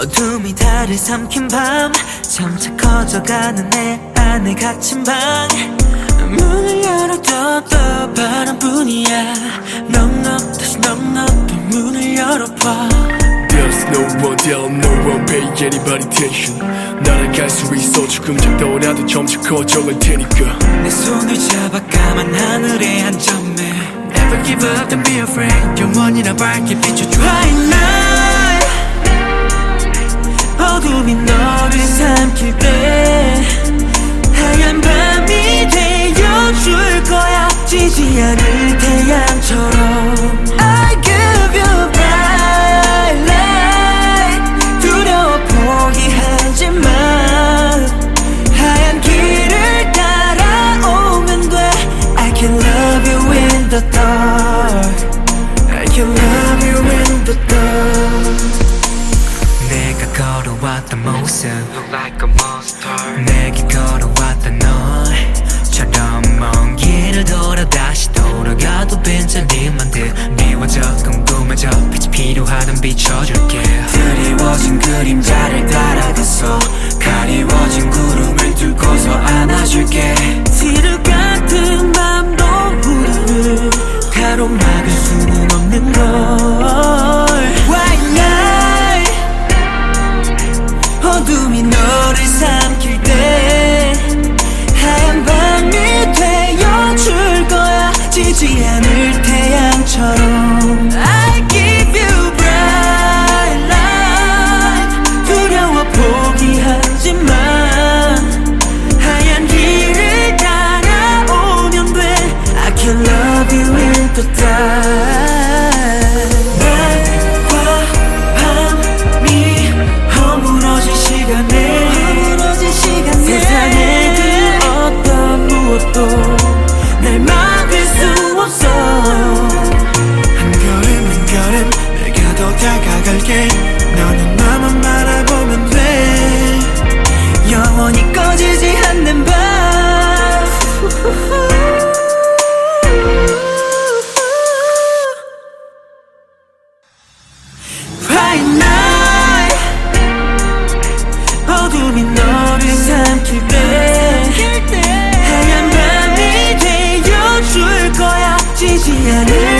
어둠이 달을 삼킨 밤 점차 커져가는 내 안에 갇힌 방. 문을 열어둬 또 바람뿐이야. 넉넉 다시 넉넉 또 문을 열어봐. There's no one tell no one pay anybody attention. 날아갈 수 있어 조금 작더라도 점차 커져갈 테니까. 내 손을 잡아 까만 하늘의 한 점에. Never give up, don't be afraid. 영원이나 밝게 비춰줘. Right now the dark I can love you in the dark 내가 걸어왔던 모습 Look like a monster 내게 걸어왔던 너처럼 먼 길을 돌아 다시 돌아가도 빈자리만 돼 미워져 궁금해져 빛이 필요하단 비춰줄게 드리워진 그림자를 따라가서 가리워진 구름 가로막을 수는 없는 걸. White night 어둠이 너를 삼킬 때 하얀 밤이 되어줄 거야. 지지 않을 in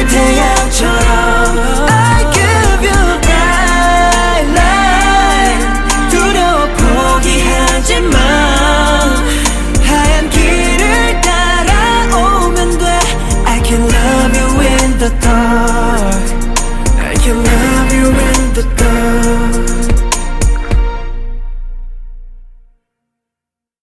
태양처럼 I give you bright light 두려워 포기하지 마 하얀 길을 따라오면 돼 I can love you in the dark